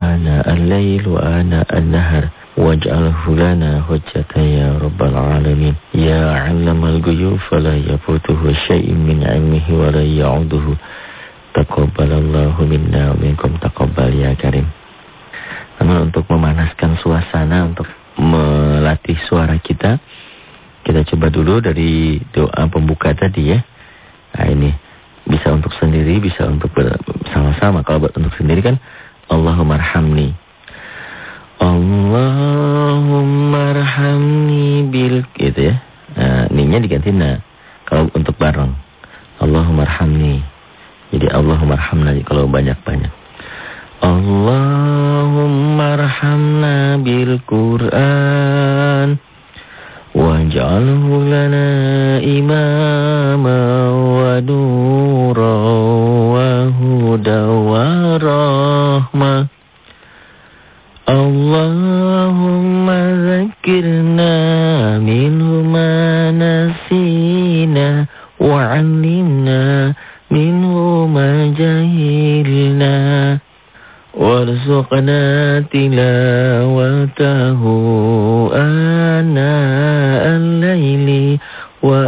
ana al-lail wa ana an-nahar waj'alhu lana hujjatan ya rabbal alamin. Ya 'allamal ghuyub fala yafutuhu syai'un min 'ilmihi wa la ya'uduhu. Taqabbalallahu minna wa minkum taqabbal ya karim. Namun untuk memanaskan suasana untuk melatih suara kita kita coba dulu dari doa pembuka tadi ya. Nah ini bisa untuk sendiri bisa untuk bersama-sama. Kalau buat untuk sendiri kan Allahumma arhamni. Allahumma arhamni bil gitu ya. Nah, ninya diganti na. Kalau untuk bareng. Allahumma arhamni. Jadi Allahumma arhamna kalau banyak-banyak. Allahumma arhamna bil Qur'an waj'alhu lana imama wa nura wa huda wa rahmah Allahumma zakirna minhu ma nasina wa 'allimna minhu ma jahilna warzuqna tilawatahu ana al-laili wa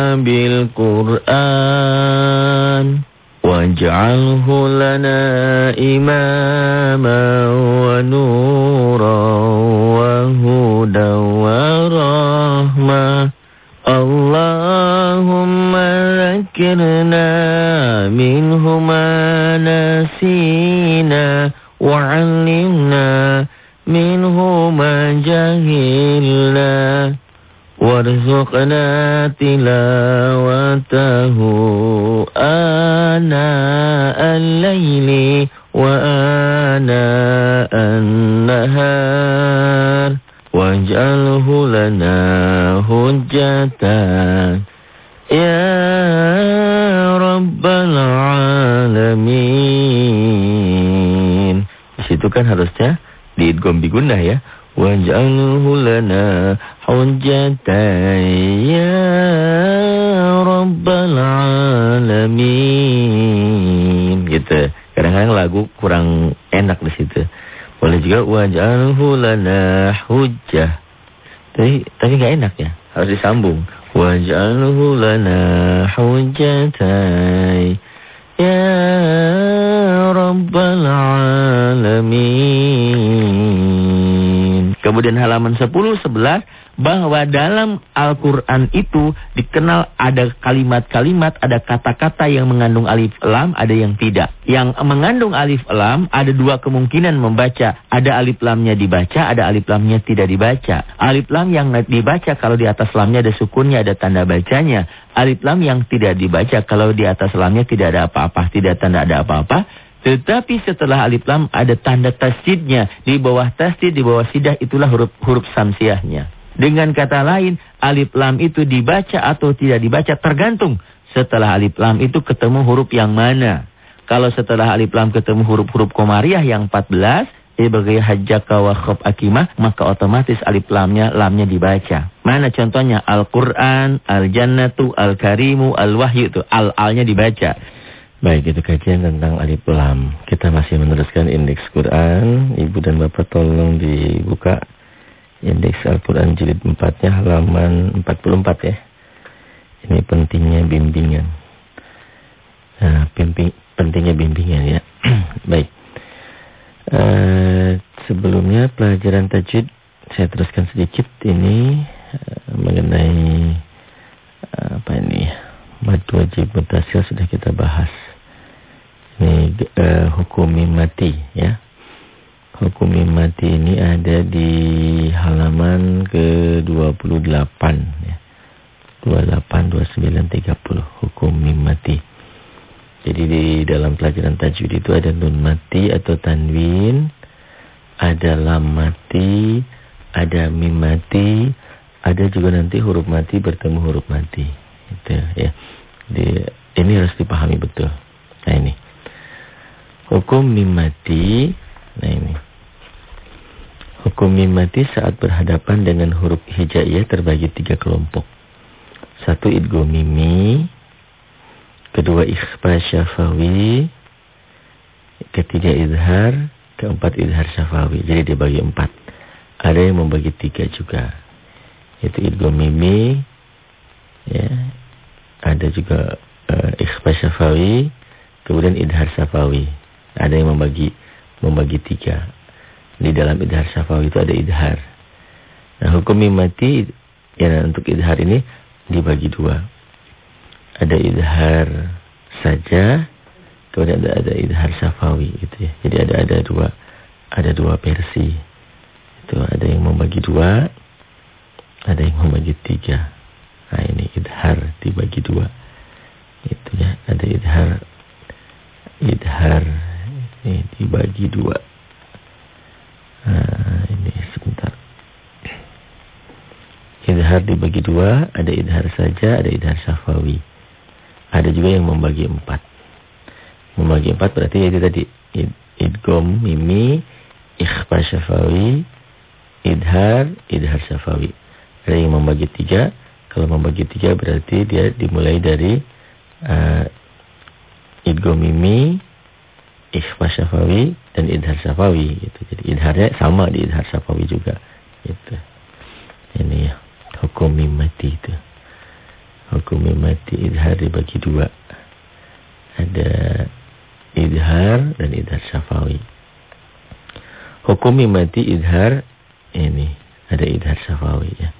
arhamna bil Qur'an waj'alhu lana imama wa nura wa huda wa rahmah Allahumma zakirna minhu ma tilawatahu ana al-laili wa ana an-nahar waj'alhu lana hujjatan ya rabbal alamin di kan harusnya diidgham bigunnah ya waj'alhu lana hujjatan ya rabbal alamin gitu. Kadang-kadang lagu kurang enak di situ. Boleh juga waj'alhu lana hujjah. Tapi tapi enggak enak ya? Harus disambung. Waj'alhu lana hujjatan ya rabbal alamin kemudian halaman 10 11 bahwa dalam Al-Quran itu dikenal ada kalimat-kalimat, ada kata-kata yang mengandung alif lam, ada yang tidak. Yang mengandung alif lam ada dua kemungkinan membaca. Ada alif lamnya dibaca, ada alif lamnya tidak dibaca. Alif lam yang dibaca kalau di atas lamnya ada sukunnya, ada tanda bacanya. Alif lam yang tidak dibaca kalau di atas lamnya tidak ada apa-apa, tidak tanda ada apa-apa. Tetapi setelah alif lam ada tanda tasjidnya. Di bawah tasjid, di bawah sidah itulah huruf huruf samsiahnya. Dengan kata lain, alif lam itu dibaca atau tidak dibaca tergantung. Setelah alif lam itu ketemu huruf yang mana. Kalau setelah alif lam ketemu huruf-huruf komariah yang 14, sebagai hajjaka wa khob akimah, maka otomatis alif lamnya, lamnya dibaca. Mana contohnya? Al-Quran, Al-Jannatu, Al-Karimu, Al-Wahyu itu. Al-alnya dibaca. Baik, itu kajian tentang alif lam. Kita masih meneruskan indeks Quran. Ibu dan Bapak tolong dibuka indeks Al-Quran jilid 4-nya halaman 44 ya. Ini pentingnya bimbingan. Nah, bimbing, pentingnya bimbingan ya. Baik. Uh, sebelumnya pelajaran tajwid saya teruskan sedikit ini uh, mengenai uh, apa ini mad wajib mutasil sudah kita bahas ini uh, hukum mati ya. Hukum mati ini ada di halaman ke-28 ya. 28 29 30 hukum mati. Jadi di dalam pelajaran tajwid itu ada nun mati atau tanwin, ada lam mati, ada mim mati, ada juga nanti huruf mati bertemu huruf mati. Itu ya. Di, ini harus dipahami betul. Nah ini. Hukum mimati, nah ini. Hukum mimati saat berhadapan dengan huruf hijaiyah terbagi tiga kelompok. Satu idgo mimi, kedua ikhfa syafawi, ketiga idhar, keempat idhar syafawi. Jadi dibagi empat. Ada yang membagi tiga juga. Itu idgo mimi, ya. Ada juga uh, ikhfa syafawi, kemudian idhar syafawi. Ada yang membagi membagi tiga. Di dalam idhar syafawi itu ada idhar. Nah hukum mimati ya untuk idhar ini dibagi dua. Ada idhar saja, kemudian ada, ada idhar syafawi gitu ya. Jadi ada ada dua ada dua versi. Itu ada yang membagi dua, ada yang membagi tiga. Nah ini idhar dibagi dua. Itu ya, ada idhar idhar ini dibagi dua. Nah, ini sebentar. Idhar dibagi dua, ada idhar saja, ada idhar syafawi. Ada juga yang membagi empat. Membagi empat berarti itu tadi id, idgom, mimi, ikhfa syafawi, idhar, idhar syafawi. Ada yang membagi tiga. Kalau membagi tiga berarti dia dimulai dari uh, idgom, mimi, ikhfa syafawi dan idhar syafawi gitu. Jadi idharnya sama di idhar syafawi juga gitu. Ini ya hukum mimati itu. Hukum mimati idhar dibagi dua. Ada idhar dan idhar syafawi. Hukum mimati idhar ini ada idhar syafawi ya.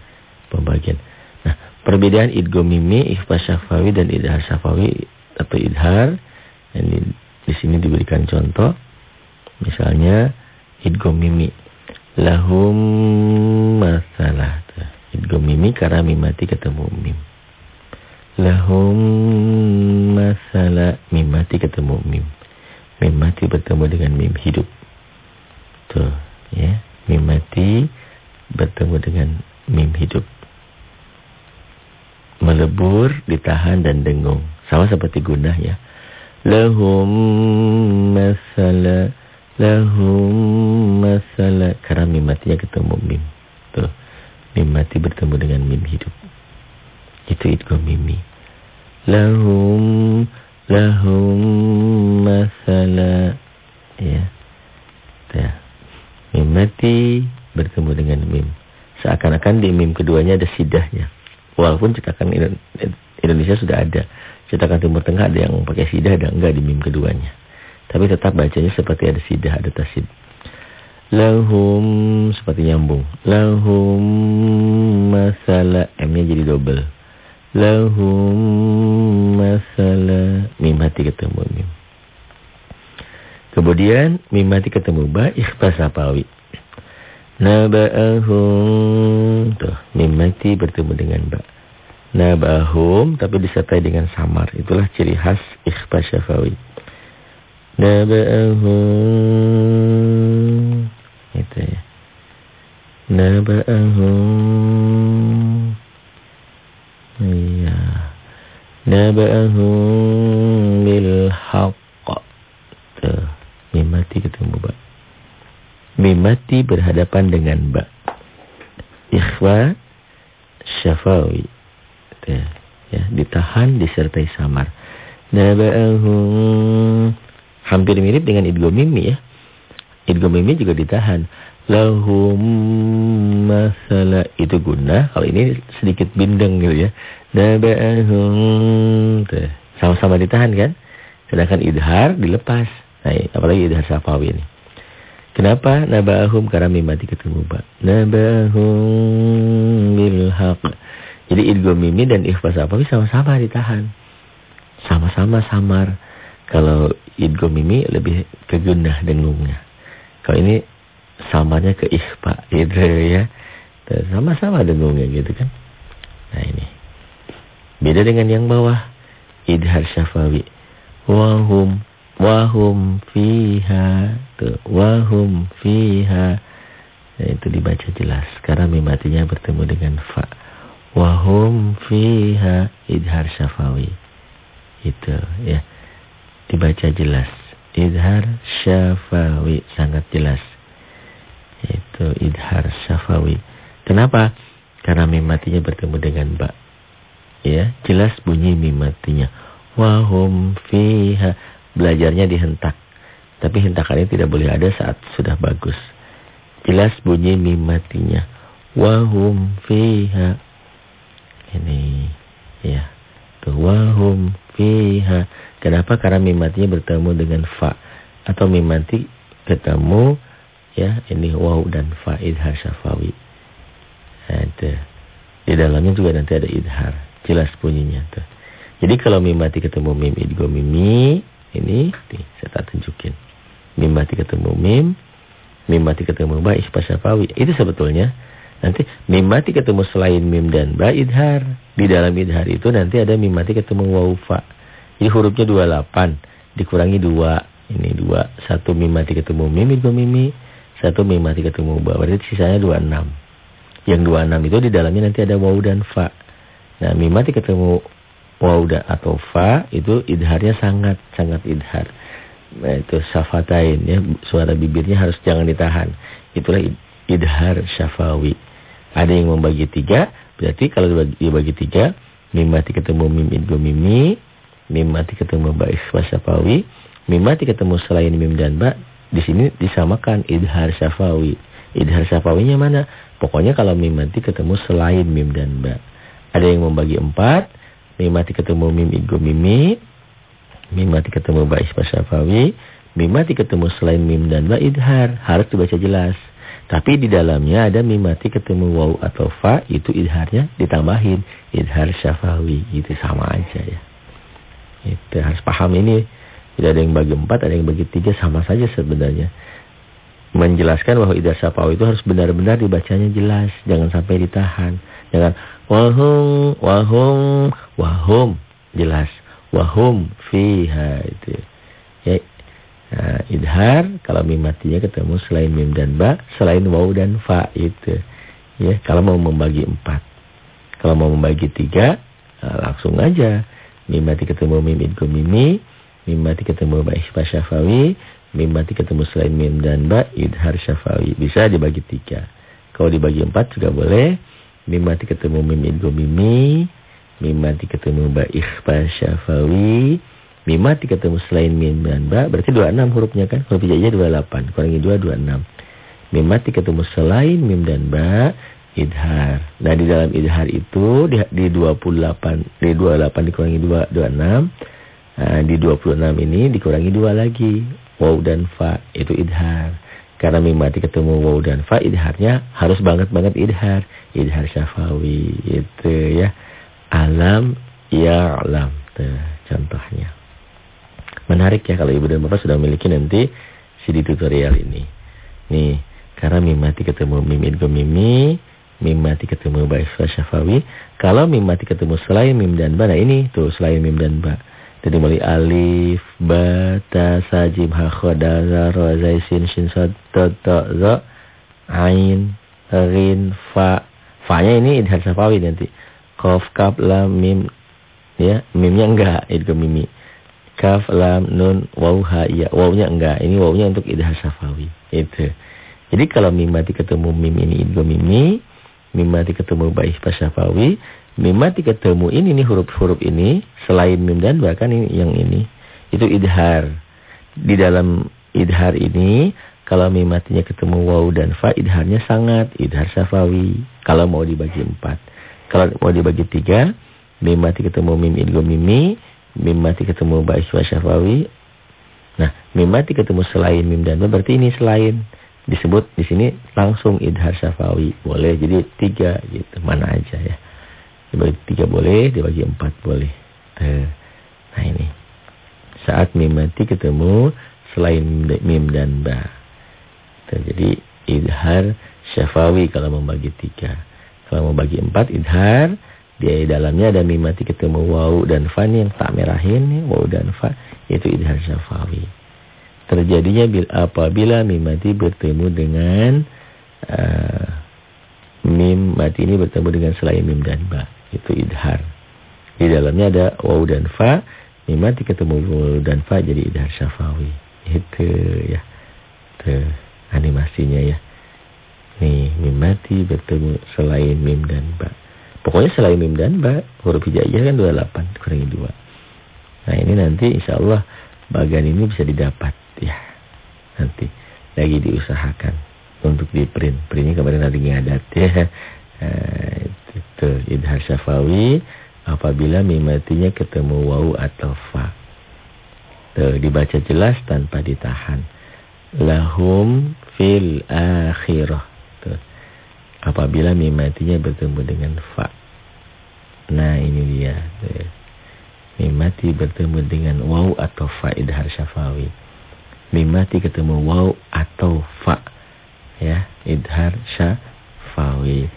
Pembagian. Nah, perbedaan idgom mimi, ikhfa syafawi dan idhar syafawi atau idhar ini di sini diberikan contoh. Misalnya idgham mimi. Lahum masalah. Idgham mimi karena mimati ketemu mim. Lahum masalah mimati ketemu mim. Mimati bertemu dengan mim hidup. Tuh, ya. Mimati bertemu dengan mim hidup. Melebur, ditahan dan dengung. Sama seperti gunah ya lahum masala lahum masala karena mim matinya ketemu mim. Tuh. Mim mati bertemu dengan mim hidup. Itu itu mimi. Lahum lahum masala. Ya. Ya mim mati bertemu dengan mim. Seakan-akan di mim keduanya ada sidahnya. Walaupun cetakan Indonesia sudah ada Cetakan Timur Tengah ada yang pakai sidah, ada enggak di mim keduanya. Tapi tetap bacanya seperti ada sidah, ada tasid. Lahum seperti nyambung. Lahum masalah M-nya jadi double. Lahum masalah mim hati ketemu mim. Kemudian mim hati ketemu ba ikhfa sapawi. Naba'ahum tuh mim hati bertemu dengan ba nabahum tapi disertai dengan samar. Itulah ciri khas ikhfa syafawi. Nabahum itu ya. Nabahum Iya. Nabahum bil haqq. Tuh, mimati ketemu ba. Mimati berhadapan dengan ba. Ikhfa syafawi ya, ya ditahan disertai samar. Naba'ahum. Hampir mirip dengan idgham mimi ya. Idgham mimi juga ditahan. Lahum masala itu guna. Kalau ini sedikit bindeng gitu ya. Naba'ahum. Sama-sama ditahan kan? Sedangkan idhar dilepas. Nah, apalagi idhar safawi ini. Kenapa naba'ahum? Karena mimati ketemu ba. Naba'ahum bilhaq. Jadi idgham mimi dan ikhfa safawi sama-sama ditahan. Sama-sama samar. Kalau idgham mimi lebih ke gunnah dengungnya. Kalau ini samanya ke ikhfa gitu ya. Sama-sama dengungnya gitu kan. Nah ini. Beda dengan yang bawah. Idhar syafawi. Wahum wahum fiha. Tuh, wahum fiha. Nah, itu dibaca jelas. Karena mimatinya bertemu dengan fa. Wahum fiha idhar syafawi. Itu ya. Dibaca jelas. Idhar syafawi. Sangat jelas. Itu idhar syafawi. Kenapa? Karena mimatinya bertemu dengan ba. Ya, jelas bunyi mimatinya. Wahum fiha. Belajarnya dihentak. Tapi hentakannya tidak boleh ada saat sudah bagus. Jelas bunyi mimatinya. Wahum fiha ini ya. Wahum fiha. Kenapa? Karena mimatinya bertemu dengan fa atau mimati ketemu ya ini waw dan fa idhar syafawi. Ada. Di dalamnya juga nanti ada idhar. Jelas bunyinya tuh. Jadi kalau mimati ketemu mim idgo mimi ini nih, saya tak tunjukin. Mimati ketemu mim, mimati ketemu ba ispa syafawi. Itu sebetulnya Nanti mim mati ketemu selain mim dan ba idhar. Di dalam idhar itu nanti ada mim mati ketemu wawfa. Jadi hurufnya 28 dikurangi 2. Ini 2. Satu mim mati ketemu mim itu mimi. Satu mim mati ketemu ba. Berarti sisanya 26. Yang 26 itu di dalamnya nanti ada waw dan fa. Nah mim mati ketemu waw atau fa itu idharnya sangat sangat idhar. Nah itu syafatain ya. Suara bibirnya harus jangan ditahan. Itulah idhar syafawi. Ada yang membagi tiga, berarti kalau dibagi tiga, mim mati ketemu mim idgo mimi, mim mati ketemu ba ikhfa syafawi, mim mati ketemu selain mim dan ba, di sini disamakan idhar syafawi. Idhar syafawinya mana? Pokoknya kalau mim mati ketemu selain mim dan ba. Ada yang membagi empat, mim mati ketemu mim idgo mimi, mim mati ketemu ba ikhfa syafawi, mim mati ketemu selain mim dan ba idhar. Harus dibaca jelas. Tapi di dalamnya ada mimati ketemu waw atau fa, itu idharnya ditambahin. Idhar syafawi, itu sama aja ya. Itu harus paham ini. Tidak ada yang bagi empat, ada yang bagi tiga, sama saja sebenarnya. Menjelaskan bahwa idhar syafawi itu harus benar-benar dibacanya jelas. Jangan sampai ditahan. Jangan wahum, wahum, wahum. Jelas. Wahum fiha itu. Ya, Nah, idhar kalau mim matinya ketemu selain mim dan ba, selain waw dan fa itu. Ya, kalau mau membagi empat. Kalau mau membagi tiga, nah, langsung aja. Mim mati ketemu mim idgo mimi, mim mati ketemu ba ispa syafawi, mim mati ketemu selain mim dan ba, idhar syafawi. Bisa dibagi tiga. Kalau dibagi empat juga boleh. Mim mati ketemu mim idgo mimi, mim mati ketemu ba ikhfa syafawi, Mimati ketemu selain mim dan ba berarti 26 hurufnya kan. Huruf hijaiyah 28. Kurangi 2 26. Mimati ketemu selain mim dan ba idhar. Nah di dalam idhar itu di, di 28 di 28 dikurangi 2 26. Nah, di 26 ini dikurangi 2 lagi. Waw dan fa itu idhar. Karena mimati ketemu waw dan fa idharnya harus banget-banget idhar. Idhar syafawi itu ya. Alam ya alam. Contohnya. Menarik ya kalau ibu dan bapak sudah memiliki nanti CD tutorial ini. Nih, karena mim mati ketemu mim idgo mimi, mim mati ketemu ba syafawi. Kalau mim mati ketemu selain mim dan ba, nah ini tuh selain mim dan ba. Jadi mulai alif, ba, ta, sa, jim, ha, kho, da, za, ro, zai, sin, shin, so, to, to, zo, ain, rin, fa. Fa-nya ini idhar syafawi nanti. Kof, kap, lam, mim. Ya, mimnya enggak, idgo mimi kaf, lam, nun, waw, ha, ya. Wawnya enggak. Ini wawnya untuk idhar syafawi. Itu. Jadi kalau mim mati ketemu mim ini idgo mimi, mim mati ketemu baih syafawi, Mimati ketemu ini nih huruf-huruf ini selain mim dan bahkan ini yang ini itu idhar. Di dalam idhar ini kalau mimatinya ketemu waw dan fa idharnya sangat idhar syafawi. Kalau mau dibagi empat. Kalau mau dibagi tiga mimati ketemu mim idgham mimi, mimati ketemu ba iswa syafawi. Nah, mimati ketemu selain mim dan ba berarti ini selain disebut di sini langsung idhar syafawi. Boleh jadi tiga gitu, mana aja ya. Dibagi tiga boleh, dibagi empat boleh. Nah ini. Saat mim mati ketemu selain mim dan ba. Jadi idhar syafawi kalau membagi tiga. Kalau membagi empat idhar. Di dalamnya ada mim mati ketemu waw dan fa yang tak merahin. Ya, waw dan fa. Itu idhar syafawi. Terjadinya bil apabila mim mati bertemu dengan... Uh, mim mati ini bertemu dengan selain mim dan ba itu idhar. Di dalamnya ada waw dan fa. Mimati ketemu waw dan fa jadi idhar syafawi. Itu ya. Itu animasinya ya. Nih, mimati bertemu selain mim dan ba. Pokoknya selain mim dan ba, huruf hijaiyah kan 28 kurangi 2. Nah, ini nanti insya Allah bagian ini bisa didapat ya. Nanti lagi diusahakan untuk di print. Printnya kemarin ada ngadat ya. Nah, itu idhar syafawi apabila mimatinya ketemu waw atau fa. Tuh, dibaca jelas tanpa ditahan. Lahum fil akhirah. Tuh. Apabila mimatinya bertemu dengan fa. Nah ini dia. Mimati bertemu dengan waw atau fa idhar syafawi. Mimati ketemu waw atau fa. Ya, idhar syafawi.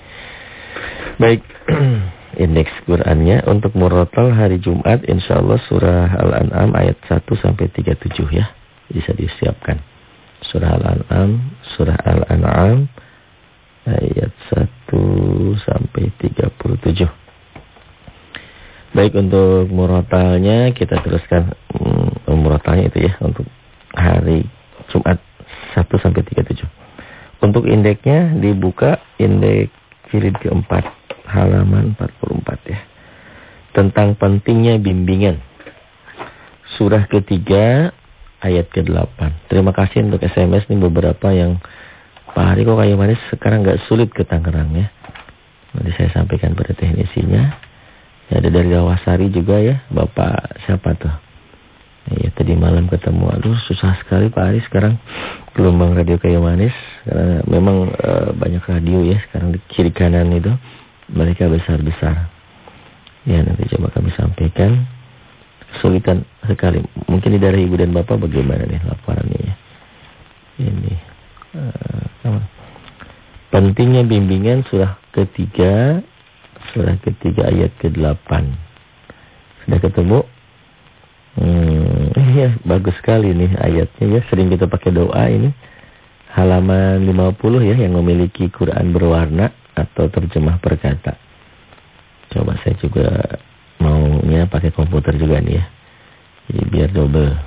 Baik, indeks Qur'annya untuk murotal hari Jumat insyaallah surah Al-An'am ayat 1 sampai 37 ya. Bisa disiapkan. Surah Al-An'am, surah Al-An'am ayat 1 sampai 37. Baik untuk murotalnya kita teruskan hmm, murotalnya itu ya untuk hari Jumat 1 sampai 37. Untuk indeksnya dibuka indeks jilid keempat halaman 44 ya. Tentang pentingnya bimbingan. Surah ketiga ayat ke-8. Terima kasih untuk SMS nih beberapa yang Pak Hari kok kayu manis sekarang nggak sulit ke Tangerang ya. Nanti saya sampaikan pada teknisinya. Ya, ada dari Rawasari juga ya. Bapak siapa tuh? Ya, tadi malam ketemu. Aduh susah sekali Pak Hari sekarang gelombang radio kayu manis. Karena memang e, banyak radio ya sekarang di kiri kanan itu mereka besar-besar. Ya nanti coba kami sampaikan. Kesulitan sekali. Mungkin dari ibu dan bapak bagaimana nih laporannya ya. Ini. Pentingnya bimbingan surah ketiga. Surah ketiga ayat ke-8. Sudah ketemu? Hmm, ya bagus sekali nih ayatnya ya. Sering kita pakai doa ini. Halaman 50 ya yang memiliki Quran berwarna atau terjemah perkata. Coba saya juga maunya pakai komputer juga nih ya. Jadi biar double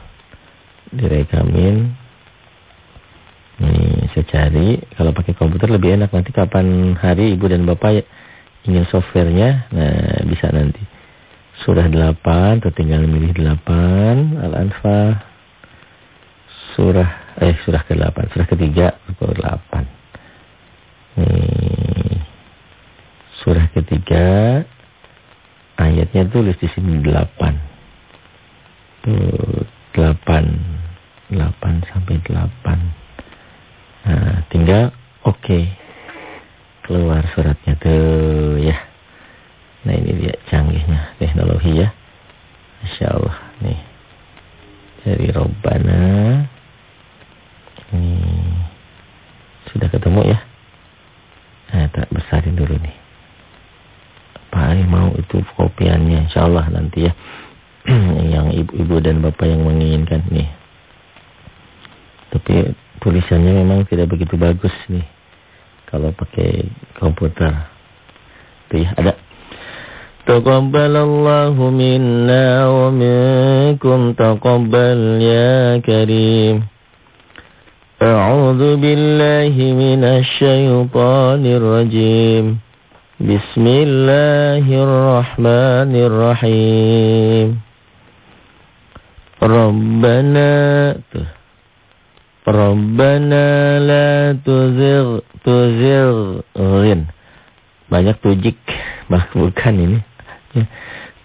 direkamin. Nih saya cari kalau pakai komputer lebih enak nanti kapan hari ibu dan bapak ingin softwarenya nah bisa nanti. Surah 8 atau tinggal milih 8 Al-Anfal surah eh surah ke-8 surah ketiga surah 8 nih surah ketiga ayatnya tulis di sini delapan. Tuh delapan. Delapan sampai delapan. Nah, tinggal oke. Okay. Keluar suratnya tuh ya. Nah ini dia canggihnya teknologi ya. Masya Allah nih. Dari Robbana. Ini sudah ketemu ya. Nah, tak besarin dulu nih. Pak Ali mau itu kopiannya insya Allah nanti ya. yang ibu-ibu dan bapak yang menginginkan nih. Tapi tulisannya memang tidak begitu bagus nih. Kalau pakai komputer. Tuh ya ada. Taqabbalallahu minna wa minkum taqabbal ya karim. A'udzu billahi minasy syaithanir rajim. Bismillahirrahmanirrahim. Rabbana tuh. Rabbana la tuzir tuzirin. Banyak tujik, bah, bukan ini.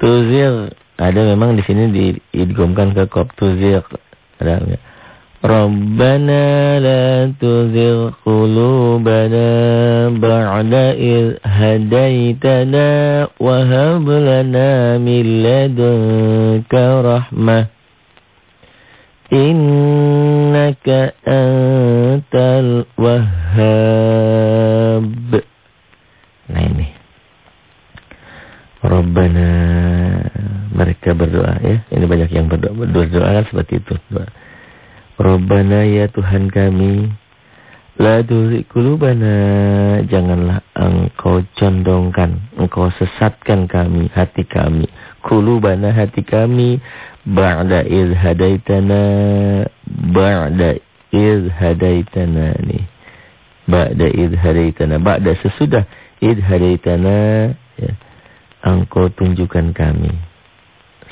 Tuzir ada memang di sini diidghamkan ke kop tuzir. Ada enggak? Rabbana la tuzir qulubana ba'da id hadaitana wa hab lana min ladunka rahmah innaka antal wahhab. Nah ini. Rabbana. Mereka berdoa ya. Ini banyak yang berdoa. Berdoa kan seperti itu. Doa. Rabbana ya Tuhan kami la tuzigh janganlah engkau condongkan engkau sesatkan kami hati kami kulubana hati kami, ba'da iz hadaitana, ba'da iz hadaitana nih. Ba'da iz hadaitana, ba'da sesudah iz hadaitana, ya, engkau tunjukkan kami.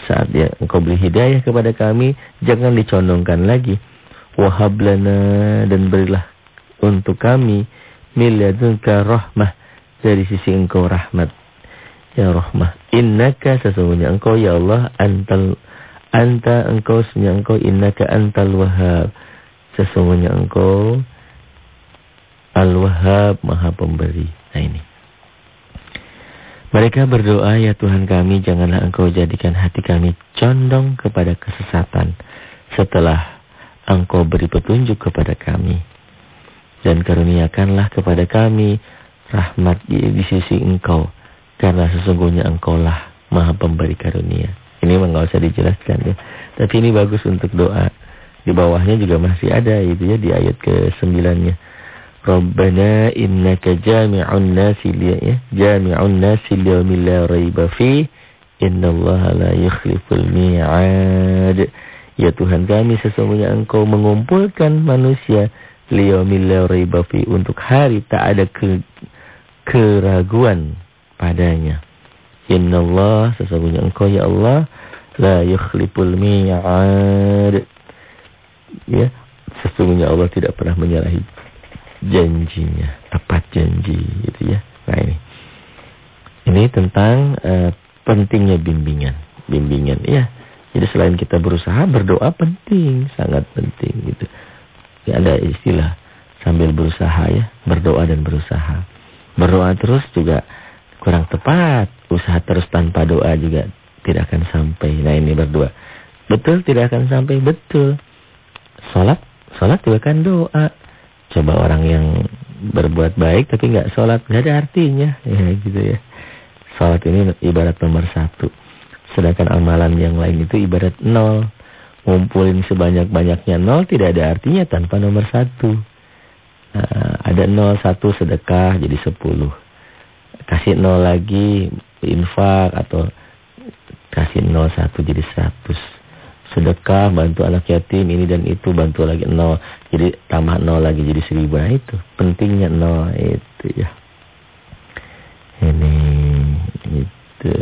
Saat ya, engkau beri hidayah kepada kami, jangan dicondongkan lagi wahablana dan berilah untuk kami miladunka rahmah dari sisi engkau rahmat ya rahmah innaka sesungguhnya engkau ya Allah antal anta engkau sesungguhnya engkau innaka antal wahhab sesungguhnya engkau al wahhab maha pemberi nah ini mereka berdoa, ya Tuhan kami, janganlah engkau jadikan hati kami condong kepada kesesatan. Setelah Engkau beri petunjuk kepada kami. Dan karuniakanlah kepada kami rahmat di, di sisi Engkau. Karena sesungguhnya Engkaulah maha pemberi karunia. Ini memang usah dijelaskan ya. Tapi ini bagus untuk doa. Di bawahnya juga masih ada itu ya di ayat ke-9-nya. Rabbana innaka jami'un nasi ya. Jami'un nasi liyawmin la raiba fi. Innallaha la yukhliful mi'ad. Ya Tuhan kami sesungguhnya engkau mengumpulkan manusia liyomil ribafi untuk hari tak ada ke, keraguan padanya. Allah sesungguhnya engkau ya Allah la yukhliful mi'ad. Ya, sesungguhnya Allah tidak pernah menyalahi janjinya, tepat janji gitu ya. Nah ini. Ini tentang uh, pentingnya bimbingan, bimbingan ya. Jadi selain kita berusaha, berdoa penting, sangat penting gitu. Ya, ada istilah sambil berusaha ya, berdoa dan berusaha. Berdoa terus juga kurang tepat, usaha terus tanpa doa juga tidak akan sampai. Nah ini berdoa. Betul tidak akan sampai, betul. Sholat, sholat juga kan doa. Coba orang yang berbuat baik tapi nggak sholat, nggak ada artinya. Ya gitu ya. Sholat ini ibarat nomor satu. Sedangkan amalan yang lain itu ibarat nol. Ngumpulin sebanyak-banyaknya nol tidak ada artinya tanpa nomor satu. Nah, ada nol satu sedekah jadi sepuluh. Kasih nol lagi infak atau kasih nol satu jadi seratus. Sedekah bantu anak yatim ini dan itu bantu lagi nol. Jadi tambah nol lagi jadi seribu. Nah itu pentingnya nol itu ya. Ini itu.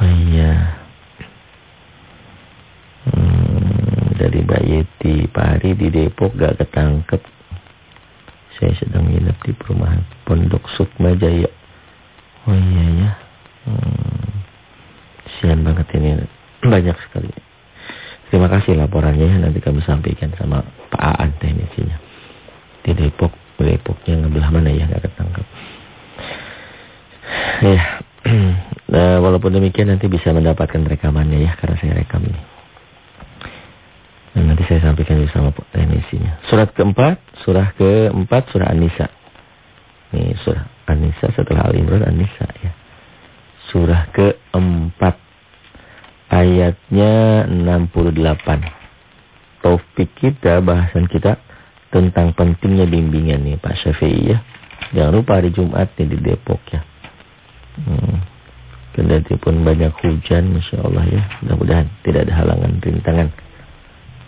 Oh iya. Hmm, dari Mbak Yeti, Pak Hari di Depok gak ketangkep. Saya sedang nginep di perumahan Pondok Sukma Jaya. Oh iya ya. Hmm, sian banget ini. Banyak sekali. Terima kasih laporannya ya. Nanti kami sampaikan sama Pak Aan teknisinya. Di Depok. Depoknya ngebelah mana ya gak ketangkep. Ya. nah, walaupun demikian nanti bisa mendapatkan rekamannya ya karena saya rekam ini. Dan nanti saya sampaikan bersama teknisinya. Surat keempat, surah keempat, surah An-Nisa. Ini surah An-Nisa setelah Al-Imran An-Nisa ya. Surah keempat, ayatnya 68. Taufik kita, bahasan kita tentang pentingnya bimbingan nih Pak Syafi'i ya. Jangan lupa hari Jumat nih di Depok ya. Hmm. Kendati pun banyak hujan, Masya Allah ya. Mudah-mudahan tidak ada halangan, rintangan.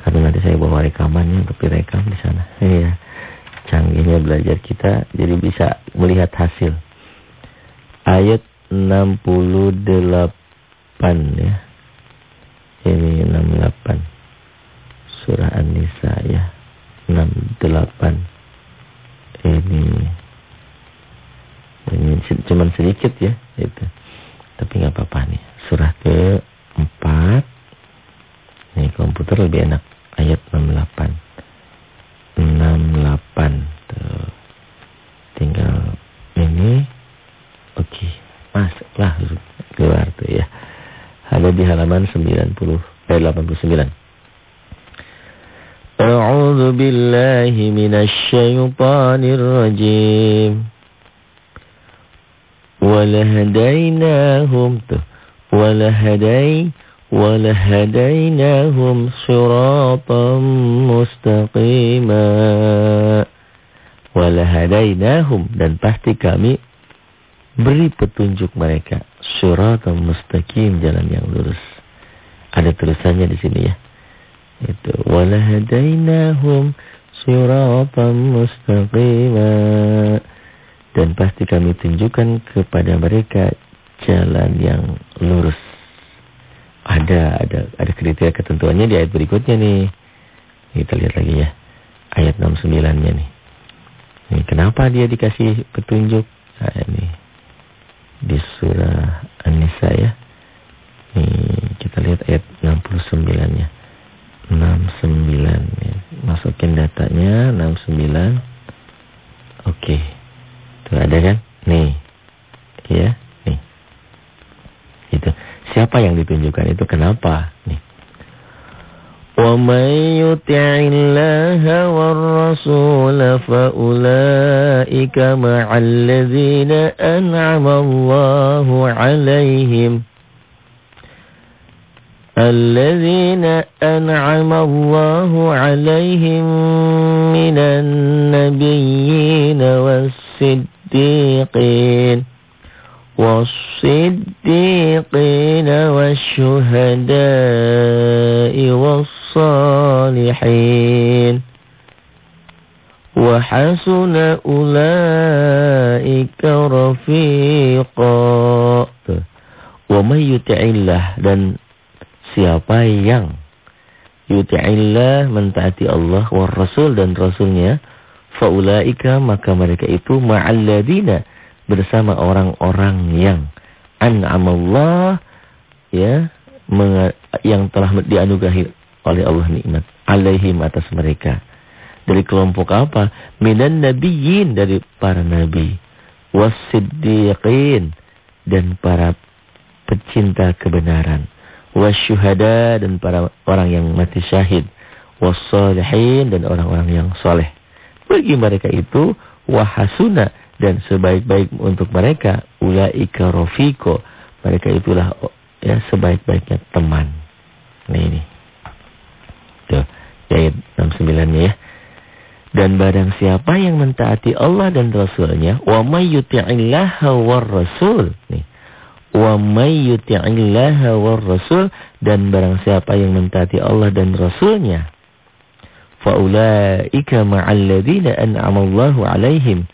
Karena nanti saya bawa rekamannya untuk direkam di sana. Iya. canggihnya belajar kita jadi bisa melihat hasil. Ayat 68 ya. Ini 68. Surah An-Nisa ya. 68. Ini ini cuma sedikit ya itu. Tapi nggak apa-apa nih. Surah ke-4. Nih komputer lebih enak Ayat 68. 68. Tuh. Tinggal ini. Oke. Okay. Masuklah keluar tuh ya. Ada di halaman 90 eh 89. A'udzu billahi minasy syaithanir rajim. ولهديناهم ولهدي ولهديناهم صراطا مستقيما ولهديناهم dan pasti kami beri petunjuk mereka suratam mustaqim jalan yang lurus ada tulisannya di sini ya itu walahadainahum suratam mustaqima dan pasti kami tunjukkan kepada mereka jalan yang lurus. Ada ada ada kriteria ketentuannya di ayat berikutnya nih. Kita lihat lagi ya. Ayat 69-nya nih. Ini kenapa dia dikasih petunjuk? Nah, ini di surah An-Nisa ya. Ini kita lihat ayat 69-nya. 69 ya. Masukin datanya 69. Oke. Tuh ada kan? Nih. Ya, nih. Itu Siapa yang ditunjukkan itu kenapa? Nih. وَمَن يُطِعِ اللَّهَ وَالرَّسُولَ فَأُولَئِكَ مَعَ الَّذِينَ أَنْعَمَ اللَّهُ عَلَيْهِمْ الذين أنعم الله عليهم من النبيين والصديقين والصديقين والصديقين والشهداء والصالحين وحسن أولئك رفيقا ومن يطع الله dan siapa yang yuti'illah mentaati Allah wa Rasul dan Rasulnya faulaika maka mereka itu ma'alladina bersama orang-orang yang an'amallah ya yang telah dianugerahi oleh Allah nikmat alaihim atas mereka. Dari kelompok apa? Minan nabiyyin dari para nabi. Wasiddiqin dan para pecinta kebenaran. Wasyuhada dan para orang yang mati syahid. Wassalihin dan orang-orang yang soleh. Bagi mereka itu wahasuna dan sebaik-baik untuk mereka ulaika rofiko. Mereka itulah ya sebaik-baiknya teman. Nah ini. Tuh, ayat 69-nya ya. Dan barang siapa yang mentaati Allah dan Rasulnya, wa may yuti'illaha war rasul. Nih. Wa may yuti'illaha war rasul dan barang siapa yang mentaati Allah dan Rasulnya, faulaika ma'al ladzina an'ama Allahu 'alaihim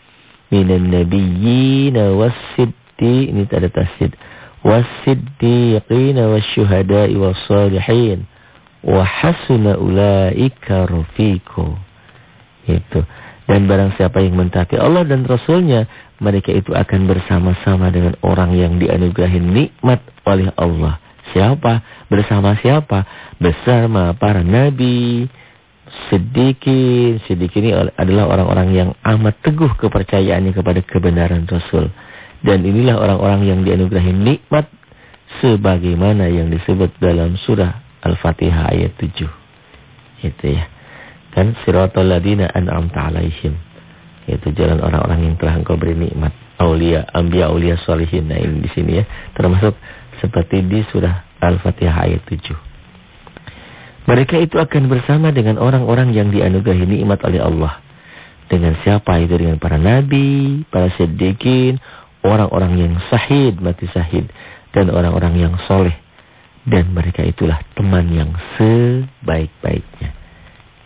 minan nabiyyin was-siddiqin. Ini ada tasdid. Was-siddiqin wasyuhada'i was-salihin. Wa hasuna ulaika rafiqo itu. Dan barang siapa yang mentaati Allah dan Rasulnya mereka itu akan bersama-sama dengan orang yang dianugerahi nikmat oleh Allah. Siapa? Bersama siapa? Bersama para nabi Sedikit, sedikit ini adalah orang-orang yang amat teguh kepercayaannya kepada kebenaran Rasul. Dan inilah orang-orang yang dianugerahi nikmat sebagaimana yang disebut dalam surah Al-Fatihah ayat 7. Itu ya. Kan siratal ladina an'amta alaihim. Itu jalan orang-orang yang telah engkau beri nikmat. Aulia, ambia, aulia, solihin. Nah ini di sini ya. Termasuk seperti di surah Al-Fatihah ayat 7. Mereka itu akan bersama dengan orang-orang yang dianugerahi nikmat oleh Allah. Dengan siapa itu? Dengan para nabi, para siddiqin, orang-orang yang sahid, mati sahid. Dan orang-orang yang soleh. Dan mereka itulah teman yang sebaik-baiknya.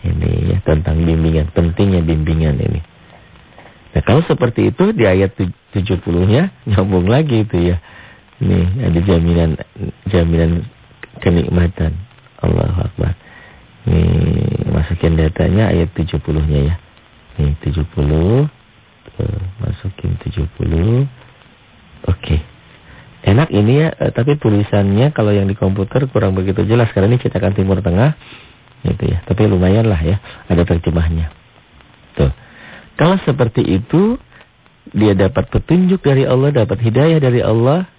Ini ya tentang bimbingan, pentingnya bimbingan ini. Nah, kalau seperti itu di ayat 70-nya nyambung lagi itu ya. Ini ada jaminan jaminan kenikmatan. Allahu Akbar. Ini masukin datanya ayat 70-nya ya. Nih 70. Tuh, masukin 70. Oke. Okay. Enak ini ya, eh, tapi tulisannya kalau yang di komputer kurang begitu jelas karena ini cetakan Timur Tengah. Gitu ya. Tapi lumayan lah ya, ada terjemahnya. Tuh. Kalau seperti itu dia dapat petunjuk dari Allah, dapat hidayah dari Allah,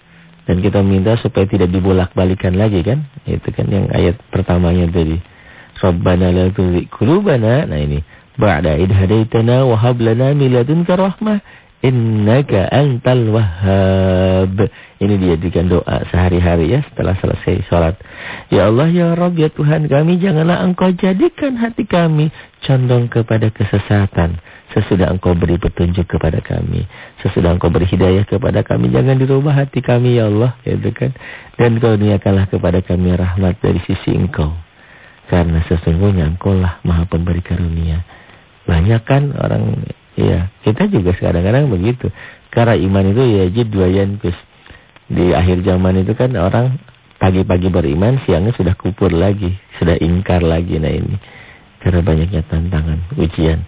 dan kita minta supaya tidak dibolak-balikan lagi kan. Itu kan yang ayat pertamanya tadi. Rabbana la tuzigh qulubana. Nah ini. Ba'da id hadaitana wa hab lana min ladunka rahmah innaka antal wahhab. Ini dia dijadikan doa sehari-hari ya setelah selesai sholat. Ya Allah ya Rabb ya Tuhan kami janganlah engkau jadikan hati kami condong kepada kesesatan Sesudah engkau beri petunjuk kepada kami. Sesudah engkau beri hidayah kepada kami. Jangan dirubah hati kami ya Allah. Gitu kan. Dan kau niakanlah kepada kami rahmat dari sisi engkau. Karena sesungguhnya engkau lah maha pemberi karunia. Banyak kan orang. Ya kita juga kadang-kadang begitu. Karena iman itu ya jid kus. Di akhir zaman itu kan orang pagi-pagi beriman. Siangnya sudah kupur lagi. Sudah ingkar lagi. Nah ini. Karena banyaknya tantangan, ujian.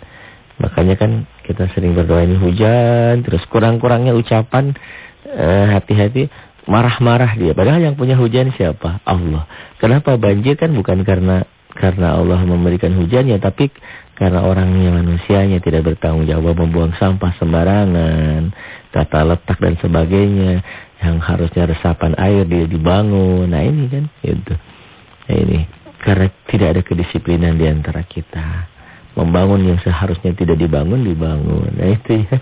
Makanya kan kita sering berdoa ini hujan, terus kurang-kurangnya ucapan eh, hati-hati uh, marah-marah dia. Padahal yang punya hujan siapa? Allah. Kenapa banjir kan bukan karena karena Allah memberikan hujannya, tapi karena orangnya manusianya tidak bertanggung jawab membuang sampah sembarangan, tata letak dan sebagainya, yang harusnya resapan air dia dibangun. Nah ini kan itu. Nah ini karena tidak ada kedisiplinan di antara kita membangun yang seharusnya tidak dibangun dibangun. Nah itu ya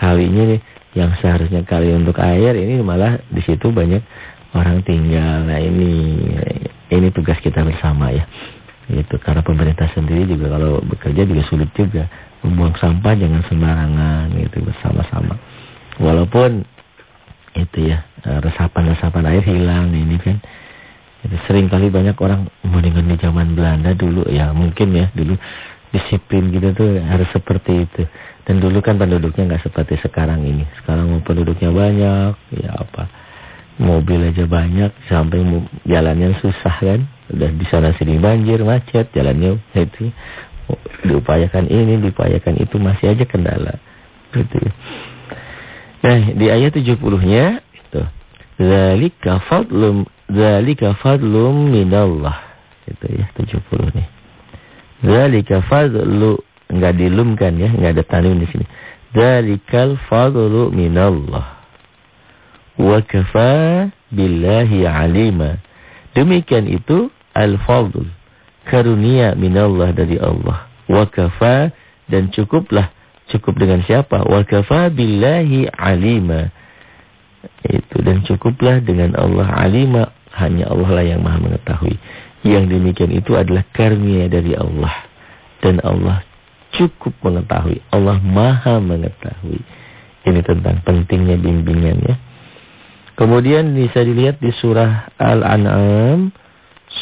kalinya nih yang seharusnya kali untuk air ini malah di situ banyak orang tinggal. Nah ini ini tugas kita bersama ya. Itu karena pemerintah sendiri juga kalau bekerja juga sulit juga membuang sampah jangan sembarangan gitu bersama-sama. Walaupun itu ya resapan-resapan air hilang ini kan. Itu sering kali banyak orang mendingan di zaman Belanda dulu ya mungkin ya dulu disiplin gitu tuh harus seperti itu. Dan dulu kan penduduknya nggak seperti sekarang ini. Sekarang mau penduduknya banyak, ya apa. Mobil aja banyak, sampai jalannya susah kan. Udah di sana sini banjir, macet, jalannya itu. Diupayakan ini, diupayakan itu masih aja kendala. Gitu. Nah, di ayat 70-nya itu. Zalika fadlum zalika fadlum minallah. Itu ya 70 nih. Zalika fadlu enggak dilumkan ya, enggak ada tanwin di sini. Zalikal fadlu minallah. Wa kafa billahi alima. Demikian itu al-fadl, karunia minallah dari Allah. Wa kafa dan cukuplah cukup dengan siapa? Wa kafa billahi alima. Itu dan cukuplah dengan Allah alima, hanya Allah lah yang Maha mengetahui. Yang demikian itu adalah karunia dari Allah. Dan Allah cukup mengetahui. Allah maha mengetahui. Ini tentang pentingnya bimbingannya. Kemudian bisa dilihat di surah Al-An'am.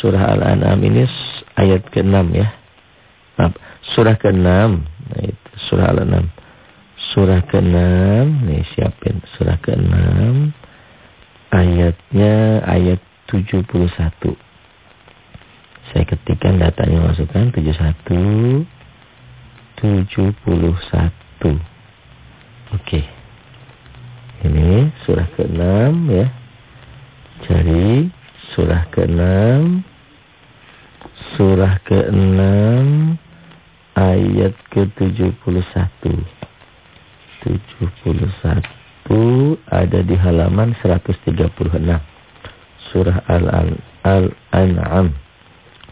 Surah Al-An'am ini ayat ke-6 ya. Maaf, surah ke-6. Nah surah Al-An'am. Surah ke-6. Nih siapin. Surah ke-6. Ayatnya ayat 71. Saya ketikkan datanya masukkan 71 71. Oke. Ini surah ke-6 ya. Cari surah ke-6 surah ke-6 ayat ke-71. 71 ada di halaman 136. Surah Al-An'am. Al -An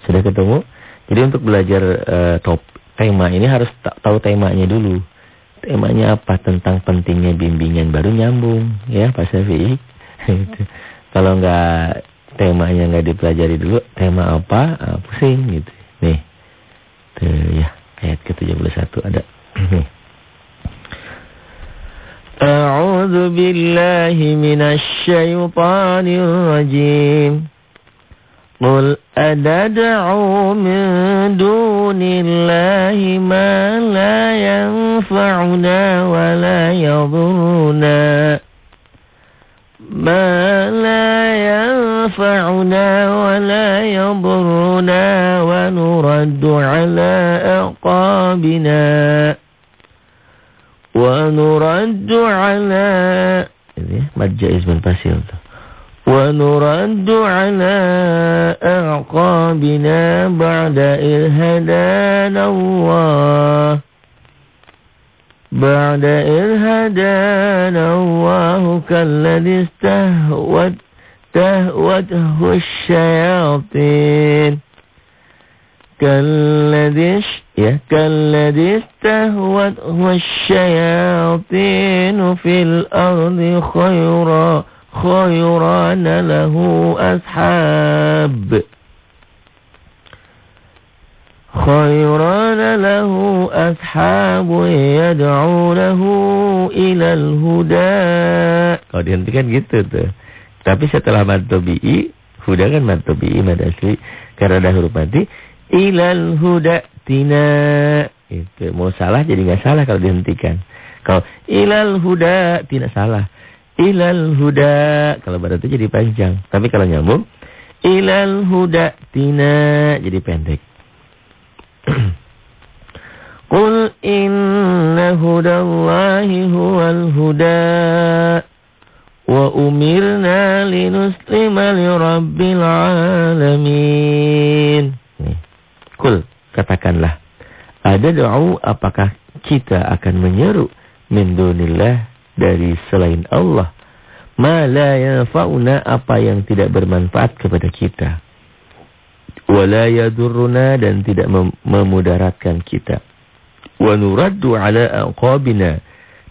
sudah ketemu? Jadi untuk belajar uh, top tema ini harus tahu temanya dulu. Temanya apa? Tentang pentingnya bimbingan baru nyambung ya Pak Syafi'i. Kalau enggak temanya enggak dipelajari dulu, tema apa? Uh, pusing gitu. Nih. Tuh ya, ayat ke-71 ada. A'udzu billahi minasy syaithanir rajim. قل أندعو من دون الله ما لا ينفع ينفعنا ولا يضرنا. ما لا ينفعنا ولا يضرنا ونرد على أعقابنا ونرد على مد اسم الفاسيل ونرد على أعقابنا بعد إذ هدانا الله. بعد إذ هدانا الله كالذي استهوت تهوته الشياطين. كالذي كالذي استهوته الشياطين في الأرض خيرا خيران له أصحاب خيران له أصحاب يدعونه إلى الهدى Kalau dihentikan gitu tuh. Tapi setelah mad tabi'i, huda kan mad tabi'i mad asli karena ada huruf mati, ilal huda tina. Itu mau salah jadi nggak salah kalau dihentikan. Kalau ilal huda tidak salah. Ilal huda kalau berarti jadi panjang. Tapi kalau nyambung ilal huda tina jadi pendek. Qul inna hudallahi huwal huda wa umirna linuslima lirabbil alamin. Kul katakanlah ada doa apakah kita akan menyeru min dunillah dari selain Allah ma la yanfa'una apa yang tidak bermanfaat kepada kita wala yadurruna dan tidak mem memudaratkan kita. Wa nuraddu ala aqabina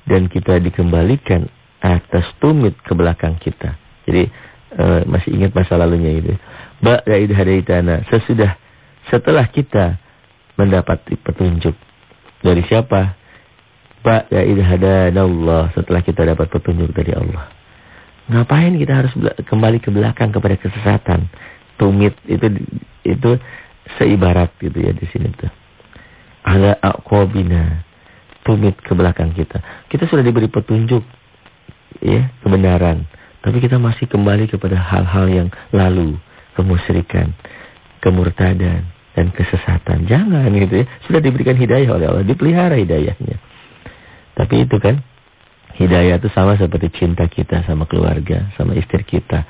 dan kita dikembalikan atas tumit ke belakang kita. Jadi uh, masih ingat masa lalunya itu. Ba'da id hadaitana sesudah setelah kita mendapat petunjuk dari siapa? Ba'da id hadanallah setelah kita dapat petunjuk dari Allah. Ngapain kita harus kembali ke belakang kepada kesesatan? tumit itu itu seibarat gitu ya di sini tuh. Ala aqabina tumit ke belakang kita. Kita sudah diberi petunjuk ya, kebenaran, tapi kita masih kembali kepada hal-hal yang lalu, kemusyrikan, kemurtadan dan kesesatan. Jangan gitu ya. Sudah diberikan hidayah oleh Allah, dipelihara hidayahnya. Tapi itu kan hidayah itu sama seperti cinta kita sama keluarga, sama istri kita,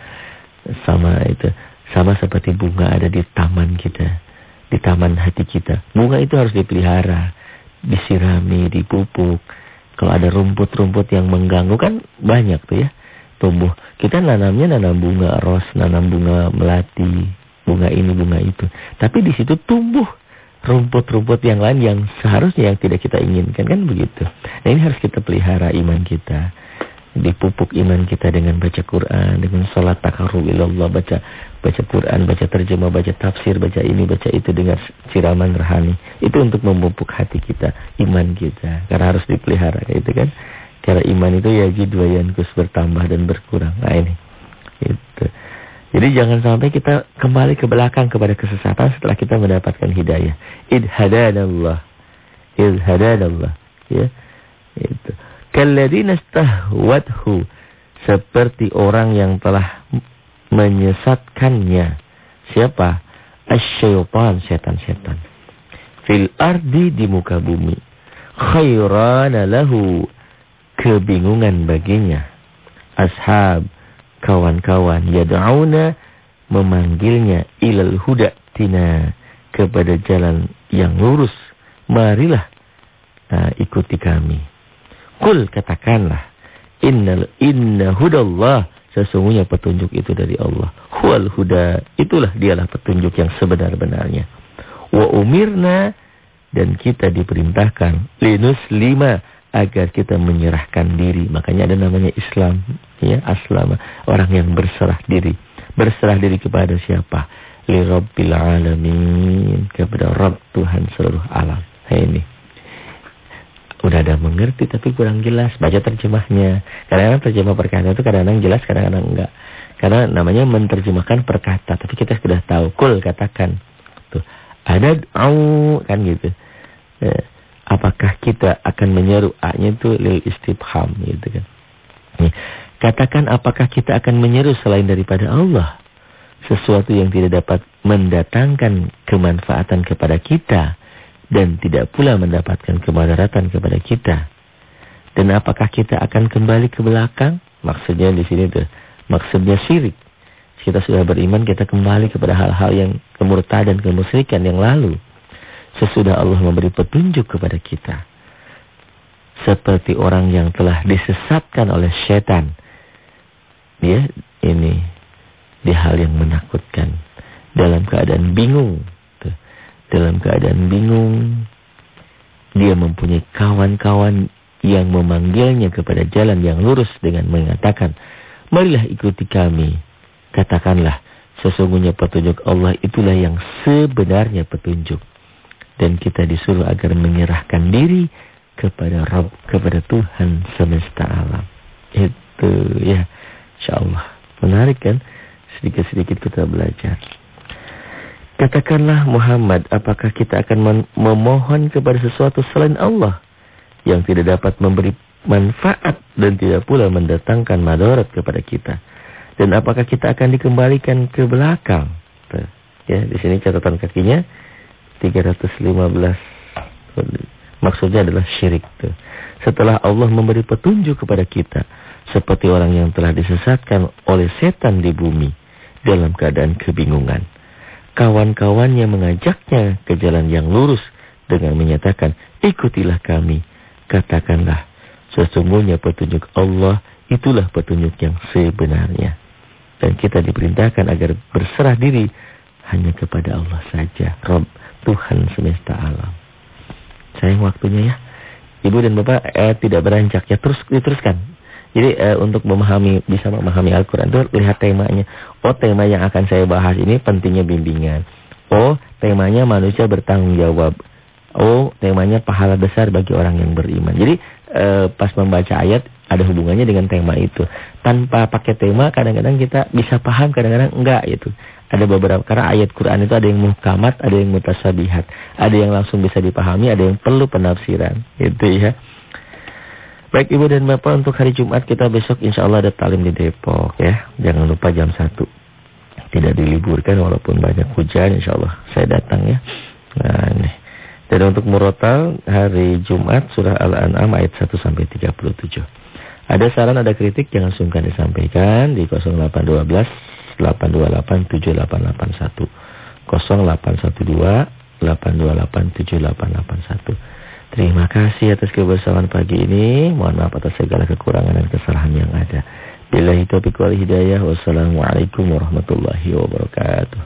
sama itu sama seperti bunga ada di taman kita, di taman hati kita. Bunga itu harus dipelihara, disirami, dipupuk. Kalau ada rumput-rumput yang mengganggu kan banyak tuh ya tumbuh. Kita nanamnya nanam bunga ros, nanam bunga melati, bunga ini, bunga itu. Tapi di situ tumbuh rumput-rumput yang lain yang seharusnya yang tidak kita inginkan kan begitu. Nah ini harus kita pelihara iman kita dipupuk iman kita dengan baca Quran, dengan salat takarrub ilallah, baca baca Quran, baca terjemah, baca tafsir, baca ini, baca itu dengan siraman rohani. Itu untuk memupuk hati kita, iman kita. Karena harus dipelihara itu kan. Karena iman itu ya kus bertambah dan berkurang. Nah ini. Itu. Jadi jangan sampai kita kembali ke belakang kepada kesesatan setelah kita mendapatkan hidayah. Idhadanallah. Idhadanallah. Ya. Itu. Kalladzina stahwathu seperti orang yang telah menyesatkannya. Siapa? Asyaitan, setan-setan. Fil ardi di muka bumi. Khairana lahu kebingungan baginya. Ashab, kawan-kawan yad'auna memanggilnya ilal huda tina kepada jalan yang lurus. Marilah uh, ikuti kami. Kul katakanlah. Innal inna hudallah. Sesungguhnya petunjuk itu dari Allah. Huwal huda. Itulah dialah petunjuk yang sebenar-benarnya. Wa umirna. Dan kita diperintahkan. Linus lima. Agar kita menyerahkan diri. Makanya ada namanya Islam. ya Aslama. Orang yang berserah diri. Berserah diri kepada siapa? Li Rabbil Alamin. Kepada Rabb Tuhan seluruh alam. Nah, ini udah ada mengerti tapi kurang jelas baca terjemahnya kadang-kadang terjemah perkata itu kadang-kadang jelas kadang-kadang enggak karena namanya menerjemahkan perkata tapi kita sudah tahu kul katakan tuh ada au kan gitu eh, apakah kita akan menyeru A-nya itu lil istifham gitu kan. Katakan apakah kita akan menyeru selain daripada Allah sesuatu yang tidak dapat mendatangkan kemanfaatan kepada kita dan tidak pula mendapatkan kemudaratan kepada kita. Dan apakah kita akan kembali ke belakang? Maksudnya di sini tuh, maksudnya syirik. Kita sudah beriman, kita kembali kepada hal-hal yang kemurtadan, kemusyrikan yang lalu sesudah Allah memberi petunjuk kepada kita. Seperti orang yang telah disesatkan oleh setan. Ya, ini di hal yang menakutkan. Dalam keadaan bingung. Dalam keadaan bingung. Dia mempunyai kawan-kawan yang memanggilnya kepada jalan yang lurus dengan mengatakan, Marilah ikuti kami. Katakanlah, sesungguhnya petunjuk Allah itulah yang sebenarnya petunjuk dan kita disuruh agar menyerahkan diri kepada Rabb, kepada Tuhan semesta alam. Itu ya, insyaallah. Menarik kan? Sedikit-sedikit kita belajar. Katakanlah Muhammad, apakah kita akan memohon kepada sesuatu selain Allah yang tidak dapat memberi manfaat dan tidak pula mendatangkan madarat kepada kita? Dan apakah kita akan dikembalikan ke belakang? Ya, di sini catatan kakinya 315 maksudnya adalah syirik tuh. Setelah Allah memberi petunjuk kepada kita seperti orang yang telah disesatkan oleh setan di bumi dalam keadaan kebingungan. Kawan-kawannya mengajaknya ke jalan yang lurus dengan menyatakan, "Ikutilah kami." Katakanlah, sesungguhnya petunjuk Allah itulah petunjuk yang sebenarnya. Dan kita diperintahkan agar berserah diri hanya kepada Allah saja. Rabb Tuhan semesta alam. Sayang waktunya ya. Ibu dan Bapak eh, tidak beranjak ya terus diteruskan. Jadi eh, untuk memahami bisa memahami Al-Qur'an itu lihat temanya. Oh, tema yang akan saya bahas ini pentingnya bimbingan. Oh, temanya manusia bertanggung jawab. Oh, temanya pahala besar bagi orang yang beriman. Jadi eh, pas membaca ayat ada hubungannya dengan tema itu. Tanpa pakai tema kadang-kadang kita bisa paham, kadang-kadang enggak gitu. Ada beberapa karena ayat Quran itu ada yang muhkamat, ada yang mutasabihat, ada yang langsung bisa dipahami, ada yang perlu penafsiran, gitu ya. Baik Ibu dan Bapak untuk hari Jumat kita besok insya Allah ada talim di Depok ya. Jangan lupa jam 1. Tidak diliburkan walaupun banyak hujan insya Allah saya datang ya. Nah ini. Dan untuk murotal hari Jumat surah Al-An'am ayat 1 sampai 37. Ada saran, ada kritik jangan sungkan disampaikan di 0812 8287881 0812 8287881 Terima kasih atas kebersamaan pagi ini. Mohon maaf atas segala kekurangan dan kesalahan yang ada. Bila taufiq wal hidayah. Wassalamualaikum warahmatullahi wabarakatuh.